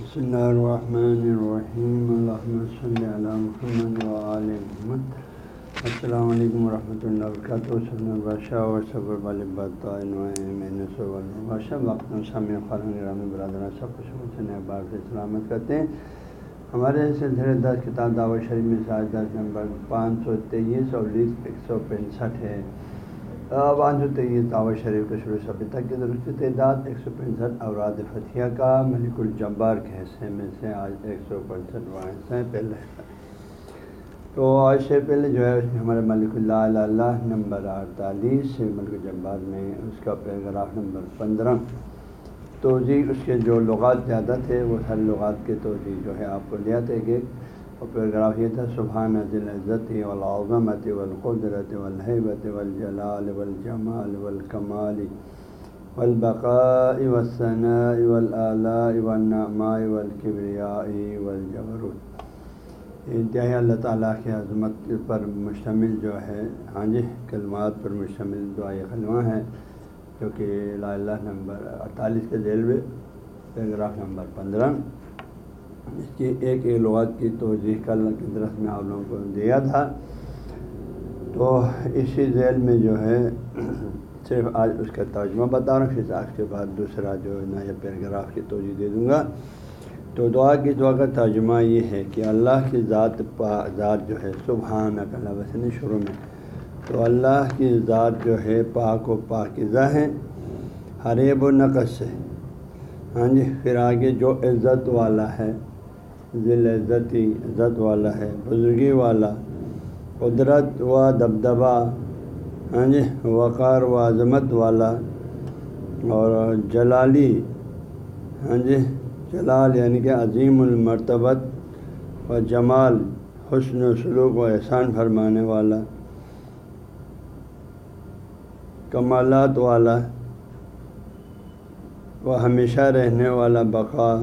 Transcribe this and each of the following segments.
بسم اللہ الرحمن الرحیم الحمد صلی اللہ محمد وعلی محمد السلام علیکم ورحمۃ اللہ وبرکاتہ وسلم البادشاہ اور صبر بادشاہ وقت سامع خارن گرام برادر سب خوش بار سے سلامت کرتے ہیں ہمارے سلسلے دس کتاب دعوت شریف میں ساج دس نمبر پانچ سو تیئیس اور لیس ایک سو پینسٹھ ہے۔ پانچ سو تیئیس دعوت شریف کے شروع سے ابھی تک کی درست تعداد ایک سو پینسٹھ اوراد فتح کا ملک الجبار کے حصے میں سے آج ایک سو پینسٹھ ہیں پہلے تو آج سے پہلے جو ہے، ہمارے ملک اللہ اللہ نمبر اڑتالیس ملک الجبار میں اس کا پیراگراف نمبر پندرہ۔ توضیع جی، اس کے جو لغات زیادہ تھے، وہ ہر لغات کے توضیع جی جو ہے، آپ کو لیا تھے کہ اور پیراگراف یہ تھا سبحان دل عزت والعظمت والقدرت والحبت والجلال والجمال والکمال والبقاء والثناء والآلاء والنعماء والکبریاء والجبروت انتہائی اللہ تعالیٰ کی عظمت پر مشتمل جو ہے ہاں جی کلمات پر مشتمل دعائے خلوہ ہیں، جو کہ لا اللہ نمبر اڑتالیس کے ذیل میں، پیراگراف نمبر پندرہ۔ اس کی ایک ایک لغات کی توجہ کل کے درخت میں آپ لوگوں کو دیا تھا۔ تو اسی ذیل میں جو ہے، صرف آج اس کا ترجمہ بتا رہا ہوں، پھر آج کے بعد دوسرا جو ہے، نیا پیراگراف کی توجہ دے دوں گا۔ تو دعا کی دعا کا ترجمہ یہ ہے کہ اللہ کی ذات پا، ذات جو ہے سبحان اکلا وسن شروع میں۔ تو اللہ کی ذات جو ہے، پاک و پاکزہ ہے، حریب و نقص سے ہاں جی پھر آگے جو عزت والا ہے ذیل عزتی عزت والا ہے، بزرگی والا، قدرت و دبدبا ہاں جی وقار و عظمت والا اور جلالی ہاں جی جلال یعنی کہ عظیم المرتبت و جمال، حسن و سلوک و احسان فرمانے والا، کمالات والا وہ ہمیشہ رہنے والا بقا،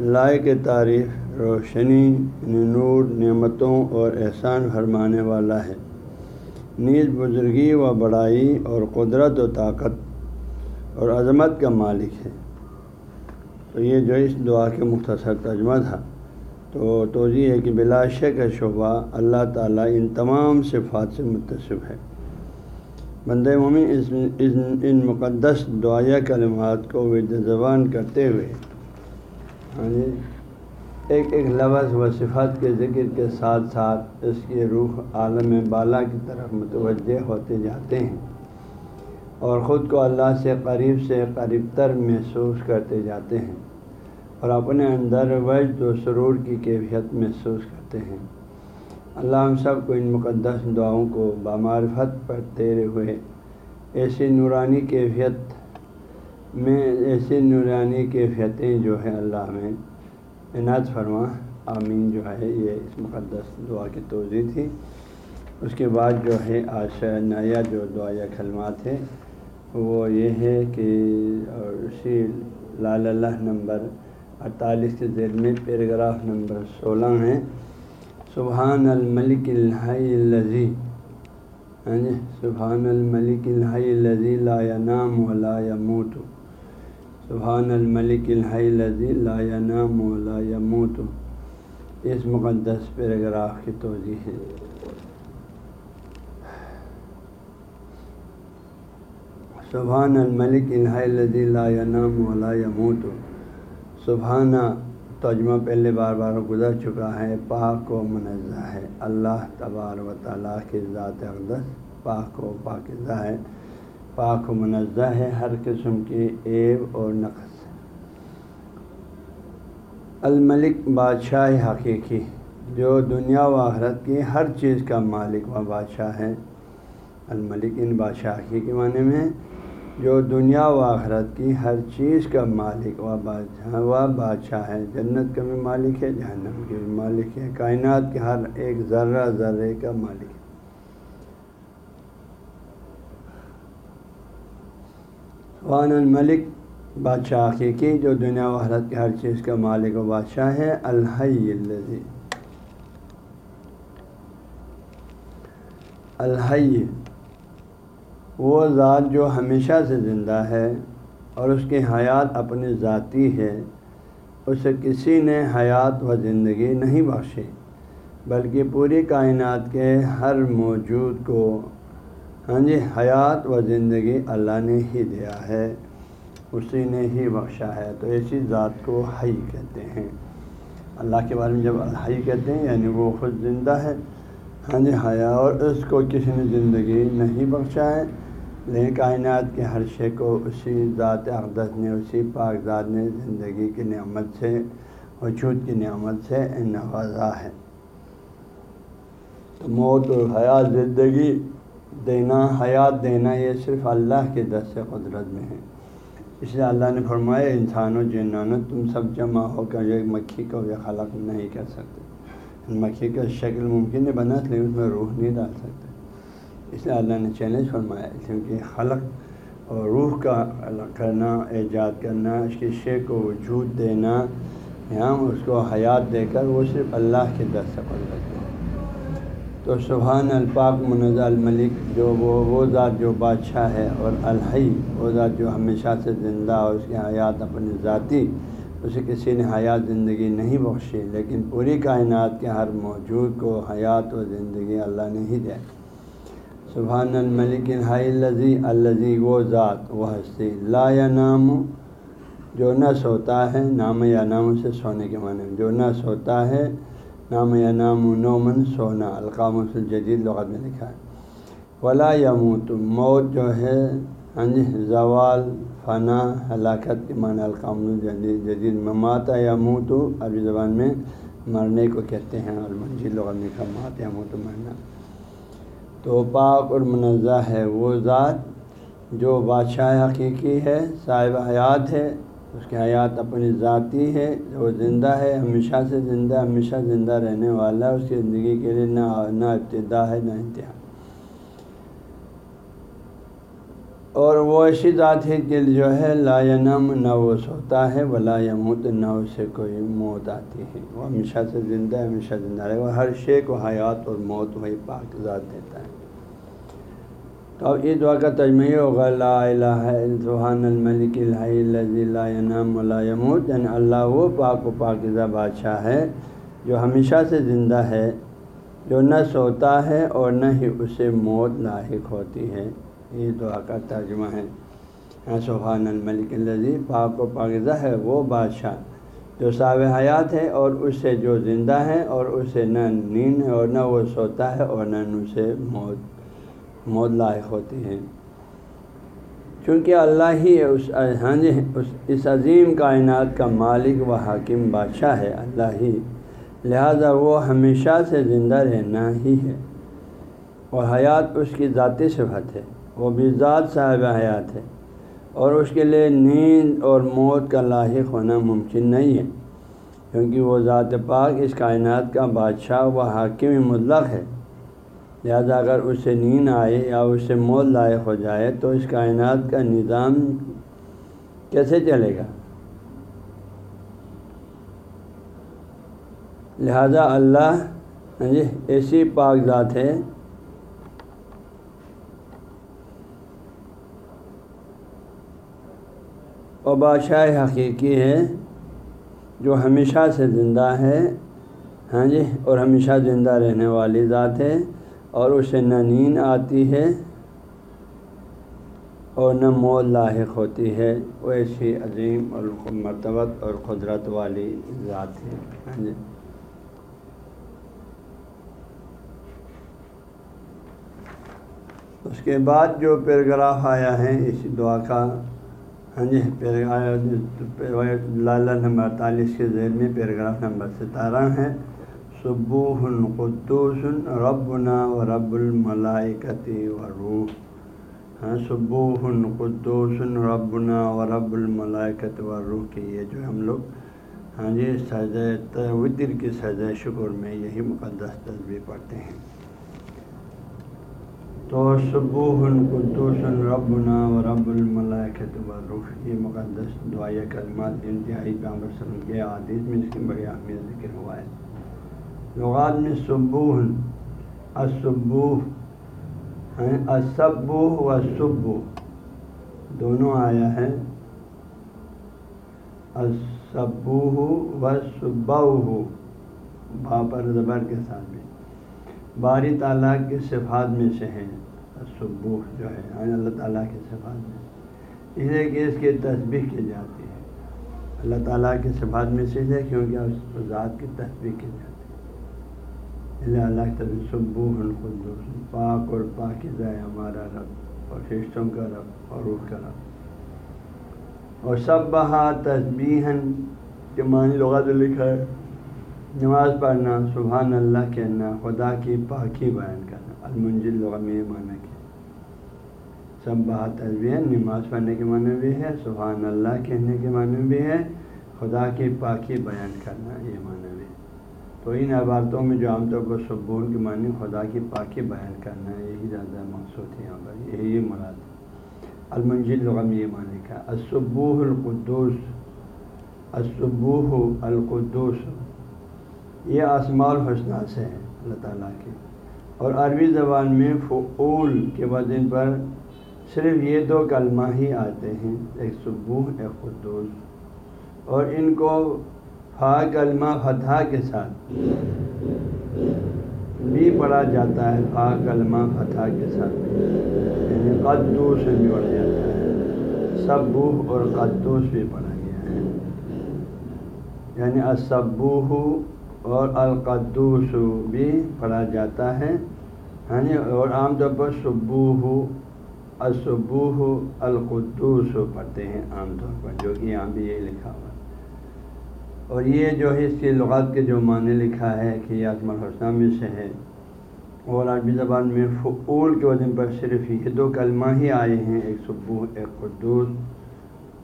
لائق تعریف روشنی یعنی نور، نعمتوں اور احسان فرمانے والا ہے۔ نیز بزرگی و بڑائی اور قدرت و طاقت اور عظمت کا مالک ہے۔ تو یہ جو اس دعا کے مختصر ترجمہ تھا، تو توضیع ہے کہ بلاش کا شعبہ اللہ تعالیٰ ان تمام صفات سے متصف ہے۔ بند مومن اس ان مقدس دعائیہ کلمات کو ود زبان کرتے ہوئے ہاں جی ایک ایک لفظ و صفات کے ذکر کے ساتھ ساتھ اس کی روح عالم بالا کی طرف متوجہ ہوتے جاتے ہیں اور خود کو اللہ سے قریب سے قریب تر محسوس کرتے جاتے ہیں اور اپنے اندر وجد و سرور کی کیفیت محسوس کرتے ہیں۔ اللہ ہم سب کو ان مقدس دعاؤں کو بامعرفت پڑھتے ہوئے ایسی نورانی کیفیت میں، ایسی نورانی کیفیتیں جو ہے اللہ میں عنایت فرما، آمین جو ہے، یہ اس مقدس دعا کی توضیع تھی۔ اس کے بعد جو ہے، آج نیا جو دعا یا کلمات ہے وہ یہ ہے کہ اور اسی لال اللہ نمبر اڑتالیس کے ذیل میں پیراگراف نمبر سولہ ہیں۔ سبحان الملک الحی الزی ہاں جی سبحان الملک الحی الزی لا ینام ولا یموت۔ سبحان الملک الحی الذی لا ینام ولا یموت. اس مقدس پیراگراف کی توضیع ہے۔ سبحان الملک الحی الذی لا ینام ولا یموت. سبحانہ ترجمہ پہلے بار بار گزر چکا ہے، پاک و منزہ ہے۔ اللہ تبار و تعالیٰ کی ذات اقدس پاک و پاکزہ ہے۔ پاک و منزہ ہے ہر قسم کی ایب اور نقص۔ الملک بادشاہ حقیقی، جو دنیا و آخرت کی ہر چیز کا مالک و بادشاہ ہے۔ الملک ان بادشاہ حقیقی معنی میں جو دنیا و آخرت کی ہر چیز کا مالک و بادشاہ و بادشاہ ہے۔ جنت کا بھی مالک ہے، جہنم کے بھی مالک ہے، کائنات کے ہر ایک ذرہ ذرے کا مالک ہے۔ وان الملک، بادشاہ حقیقی، جو دنیا و حرت کی ہر چیز کا مالک و بادشاہ ہے، الحی الذی۔ الحی، وہ ذات جو ہمیشہ سے زندہ ہے اور اس کی حیات اپنی ذاتی ہے، اسے کسی نے حیات و زندگی نہیں بخشی، بلکہ پوری کائنات کے ہر موجود کو ہاں جی حیات و زندگی اللہ نے ہی دیا ہے، اسی نے ہی بخشا ہے۔ تو ایسی ذات کو حی کہتے ہیں۔ اللہ کے بارے میں جب حی کہتے ہیں یعنی وہ خود زندہ ہے۔ ہاں جی حیا اور اس کو کسی نے زندگی نہیں بخشا ہے، لیکن کائنات کے ہر شے کو اسی ذات اقدس نے، اسی پاک ذات نے زندگی کی نعمت سے، وجود کی نعمت سے نوازا ہے۔ تو موت اور حیات زندگی دینا، حیات دینا یہ صرف اللہ کے دس سے قدرت میں ہے۔ اس لیے اللہ نے فرمایا، انسانوں، جنانوں، تم سب جمع ہو کر ایک مکھی کو بھی خلق نہیں کر سکتے۔ مکھی کا شکل ممکن ہے بنا لیکن اس میں روح نہیں ڈال سکتے۔ اس لیے اللہ نے چیلنج فرمایا، کیونکہ خلق اور روح کا کرنا، ایجاد کرنا، اس کی شے کو وجود دینا، یہاں اس کو حیات دے کر وہ صرف اللہ کے در سے قدرت ہے۔ تو سبحان الپاک منز الملک جو وہ وہ ذات جو بادشاہ ہے اور الحی، وہ ذات جو ہمیشہ سے زندہ اور اس کی حیات اپنی ذاتی، اسے کسی نے حیات زندگی نہیں بخشی، لیکن پوری کائنات کے ہر موجود کو حیات و زندگی اللہ نے ہی دیا سبحان الملک الحی الزی الزی وہ ذات، وہ ہستی۔ لا یا نام، جو نہ سوتا ہے، نام یا نام سے سونے کے معنی جو نہ سوتا ہے نام یا نام نومن سونا القام الجدید لغت میں لکھا ہے ولا یا موت جو ہے ہاں جی زوال فنا ہلاکت کے معنی القام الجدید جدید مماتا یا منہ تو عربی زبان میں مرنے کو کہتے ہیں اور منجی لغت میں لکھا مات یا منہ تو مرنا. تو پاک اور منزہ ہے وہ ذات جو بادشاہ حقیقی ہے، صاحب حیات ہے اس کی حیات اپنی ذاتی ہے، وہ زندہ ہے، ہمیشہ سے زندہ، ہمیشہ زندہ رہنے والا ہے، اس کی زندگی کے لیے نہ نہ ابتدا ہے، نہ انتہا۔ اور وہ ایسی ذات ہے کہ جو ہے، لا ینم نہ وہ سوتا ہے، ولا یموت نہ اسے کوئی موت آتی ہے۔ وہ ہمیشہ سے زندہ ہے، ہمیشہ زندہ رہے۔ وہ ہر شے کو حیات اور موت وہی پاک ذات دیتا ہے۔ اب یہ دعا کا تجمہ ہوگا، لا الہ سبحان الملک الحی لا ینام یعنی اللہ وہ پاک و پاکزہ بادشاہ ہے جو ہمیشہ سے زندہ ہے، جو نہ سوتا ہے اور نہ ہی اسے موت لاحق ہوتی ہے۔ یہ دعا کا ترجمہ ہے سبحان الملک الزی پاک و پاکزہ ہے، وہ بادشاہ جو صاب حیات ہے اور اس سے جو زندہ ہے اور اسے نہ نیند ہے اور نہ وہ سوتا ہے اور نہ اسے موت۔ موت لاحق ہوتی ہے چونکہ اللہ ہی اس ہاں جی اس اس عظیم کائنات کا مالک و حاکم بادشاہ ہے، اللہ ہی۔ لہذا وہ ہمیشہ سے زندہ رہنا ہی ہے۔ اور حیات اس کی ذاتی صفت ہے۔ وہ بھی ذات صاحب حیات ہے۔ اور اس کے لیے نیند اور موت کا لاحق ہونا ممکن نہیں ہے۔ کیونکہ وہ ذات پاک اس کائنات کا بادشاہ و حاکم مطلق ہے۔ لہذا اگر اس سے نیند آئے یا اس سے موت لائق ہو جائے تو اس کائنات کا نظام کیسے چلے گا؟ لہذا اللہ ہاں جی ایسی پاک ذات ہے اور بادشاہ حقیقی ہے جو ہمیشہ سے زندہ ہے ہاں جی اور ہمیشہ زندہ رہنے والی ذات ہے۔ اور اسے نہ نیند آتی ہے اور نہ مول لاحق ہوتی ہے۔ وہ ایسی عظیم اور مرتبت اور قدرت والی ذات ہے۔ ہاں جی۔ اس کے بعد جو پیراگراف آیا ہے، اس دعا کا ہاں جی لالا نمبر اڑتالیس کے ذیل میں پیراگراف نمبر ستارہ ہے۔ صبح القدوس ربنا و رب الملائکتی و روح ہاں صبح القدوس ربنا و رب الملائکت و روح کی یہ جو ہم لوگ ہاں جی سجۂ وطر کی سجۂ شکر میں یہی مقدس تصویر پڑھتے ہیں۔ تو صبح القدوس ربنا و رب الملائکت و روح یہ مقدس دعائیں کلمات انتہائی پامر وسلم کے عادث میں اس کی بڑی اہمیت ذکر ہوا ہے۔ لغات میں صبح اسبوح ہیں اسبو و صبو دونوں آیا ہے. اسبوہ و صبح پر زبر کے ساتھ بھی. باری تعالیٰ کی صفات میں سے ہے. صبح جو ہے یعنی اللہ تعالیٰ کی صفات میں اس لیے کہ اس کی تصویر کی جاتی ہے. اللہ تعالیٰ کی صفات میں سے ہے کیونکہ اس ذات کی تصویر کی جاتی ہے. اللہ اللہ القدس پاک اور پاک جائے ہمارا رب، اور فرشتوں کا رب، اور روح کا رب۔ اور سب بہا تصبیحن کے معنی لغت لکھا ہے۔ نماز پڑھنا، سبحان اللہ کہنا، خدا کی پاکی بیان کرنا۔ المنجل لغت میں معنی کیا سب بات تصویر نماز پڑھنے کے معنی بھی ہے، سبحان اللہ کہنے کے معنی بھی ہے۔ خدا کی پاکی بیان کرنا، یہ معنی بھی تو ان عبارتوں میں جو عام طور پر سبون کے معنی خدا کی پاکی بیان کرنا ہے، یہی زیادہ مقصود ہے یہاں پر، یہی مراد المنجل لغت میں یہ معنی کا اسبوح القدوس اسبوح القدوس۔ یہ آسما الحسنہ سے ہے اللہ تعالیٰ کی اور عربی زبان میں فعول کے وزن پر صرف یہ دو کلمہ ہی آتے ہیں، ایک صبح ایک قدوس۔ اور ان کو فا کلمہ فتح کے ساتھ۔ بھی پڑھا جاتا ہے فا کلمہ فتح کے ساتھ۔ یعنی قدوس بھی پڑھا جاتا ہے۔ سبوح اور قدوس بھی پڑھا گیا ہے۔ یعنی اسبوح اور القدوس بھی پڑھا جاتا ہے۔ ہاں جی اور عام طور پر صبوح اسبوح القدوس پڑھتے ہیں عام طور پر، جو کہ یہاں بھی یہی لکھا ہوا ہے۔ اور یہ جو ہے اس کی لغات کے جو معنی لکھا ہے کہ یہ آسم الحسنہ میں سے ہے، اور عربی زبان میں فعول کے وزن پر صرف یہ دو کلمہ ہی آئے ہیں، ایک صبح ایک قدوس۔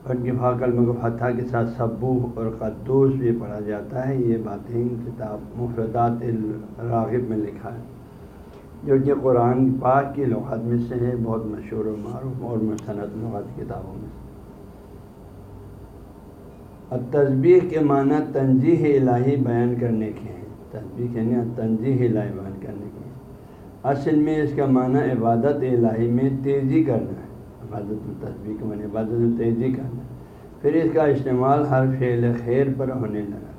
اور ان کلمہ کو فتح کے ساتھ صبوح اور قدوس بھی پڑھا جاتا ہے۔ یہ باتیں کتاب مفردات الراغب میں لکھا ہے، جو کہ قرآن پاک کی لغات میں سے ہے، بہت مشہور و معروف اور مستند لغات کتابوں میں سے۔ اب تصبیح کے معنی تنظیح الہی بیان کرنے کے ہیں۔ تصبیح یعنی تنظیح الہی بیان کرنے کے ہیں۔ اصل میں اس کا معنی عبادت الہی میں تیزی کرنا ہے۔ عبادت و تصبیح کے معنی عبادت میں تیزی کرنا ہے۔ پھر اس کا استعمال ہر فعل خیر پر ہونے لگا۔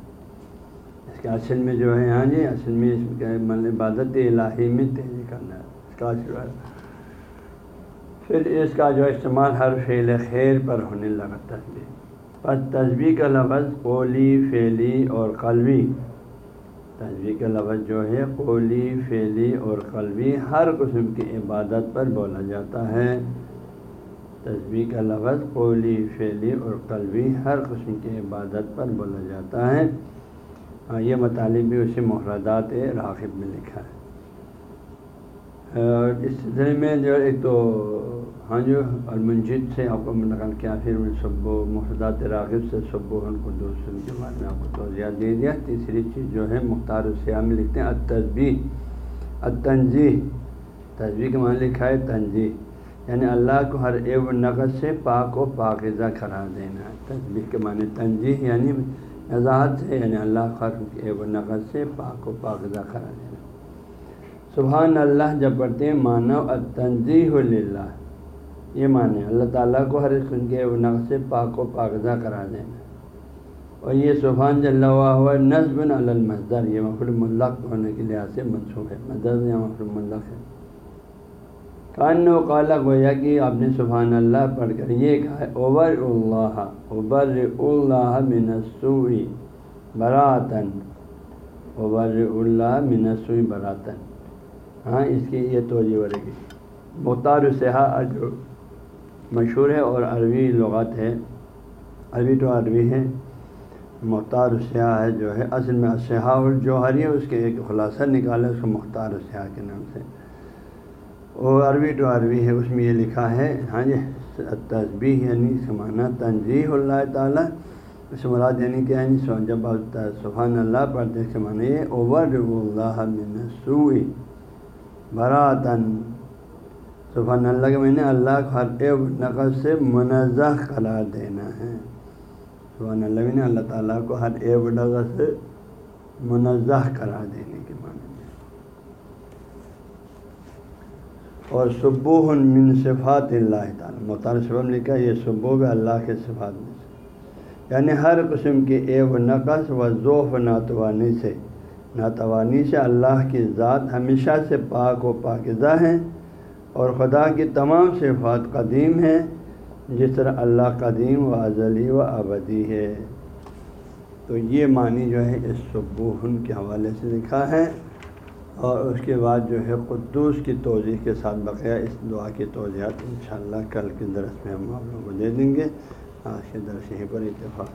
اس کا اصل میں جو ہے ہاں جی اصل میں اس کا عبادت الہی میں تیزی کرنا ہے۔ اس کا پھر اس کا جو استعمال ہر فعل خیر پر ہونے لگا تصویر بس کا لفظ قولی، فعلی اور قلبی۔ تصویر کا لفظ جو ہے، قولی، فعلی اور قلبی، ہر قسم کی عبادت پر بولا جاتا ہے۔ تصویر کا لفظ قولی، فعلی اور قلبی، ہر قسم کی عبادت پر بولا جاتا ہے۔ ہاں یہ مطالب بھی اسی محردات راغب میں لکھا ہے۔ اس سلسلے میں جو ایک تو ہاں جو المنجد سے آپ کو نقل کیا، پھر سب و محدات راغب سے سب و کو دوسرے کے بارے میں آپ کو توجہ دے دیا۔ تیسری چیز جو ہے، مختار السیاح میں لکھتے ہیں التجبی التنجی تصویر کے معنی لکھا ہے تنجی یعنی اللہ کو ہر ایب نقد سے پاک و پاکزہ قرار دینا ہے۔ تصویر کے معنی تنجی یعنی وضاحت سے یعنی اللہ خرم کے ایب نقد سے پاک و پاکزہ قرار دینا سبحان اللہ جب پڑھتے ہیں مانو التنظیح اللہ یہ معنی اللہ تعالیٰ کو ہر قسم کے نقص پاک و پاکزہ کرا دینا اور یہ سبحان جل ہوا نصب المزدر یہ مفر ملق ہونے کے لحاظ سے منسوخ ہے۔ مزد یا مفر ملق ہے۔ کان و کالا گویا کہ آپ نے سبحان اللہ پڑھ کر یہ کہا ہے اوبر اللہ اوبر اللہ منسوئی براتن اوبر اللہ منسوئی براتن ہاں اس کی یہ توجہ رہے گی مختار سیاح جو مشہور ہے اور عربی لغت ہے۔ عربی تو عربی ہے مختار سیاح ہے جو ہے، اصل میں سیاح الجوہری ہے، اس کے ایک خلاصہ نکالا اس کو مختار سیاح کے نام سے۔ اور عربی تو عربی ہے اس میں یہ لکھا ہے ہاں جی تصبیح یعنی سمانا تنظیح اللہ تعالیٰ۔ اس مراد یعنی کیا یعنی ہے جب سبحان اللہ پڑھتے سمانا یہ اوور اللہ سوئی براتن سبحان اللہ کے میں نے اللہ کو ہر ایک نقد سے منزہ قرار دینا ہے۔ سبحان اللہ نے اللہ تعالیٰ کو ہر ایک نقد سے منزہ قرار دینے کے معنی میں۔ اور صبح من صفات اللہ تعالیٰ، مختار شبم لکھا یہ صبح بھی اللہ کے صفات میں سے۔ یعنی ہر قسم کے اے نقص و ذوف ناتوانی سے ناتوانی سے اللہ کی ذات ہمیشہ سے پاک و پاکزہ ہیں اور خدا کی تمام صفات قدیم ہیں، جس طرح اللہ قدیم و ازلی و ابدی ہے۔ تو یہ معنی جو ہے، اس صبح کے حوالے سے لکھا ہے۔ اور اس کے بعد جو ہے، قدوس کی توضیح کے ساتھ بقیہ اس دعا کی توضیحات انشاءاللہ کل کے درس میں ہم آپ لوگوں کو دے دیں گے۔ آج کے درس یہیں پر اتفاق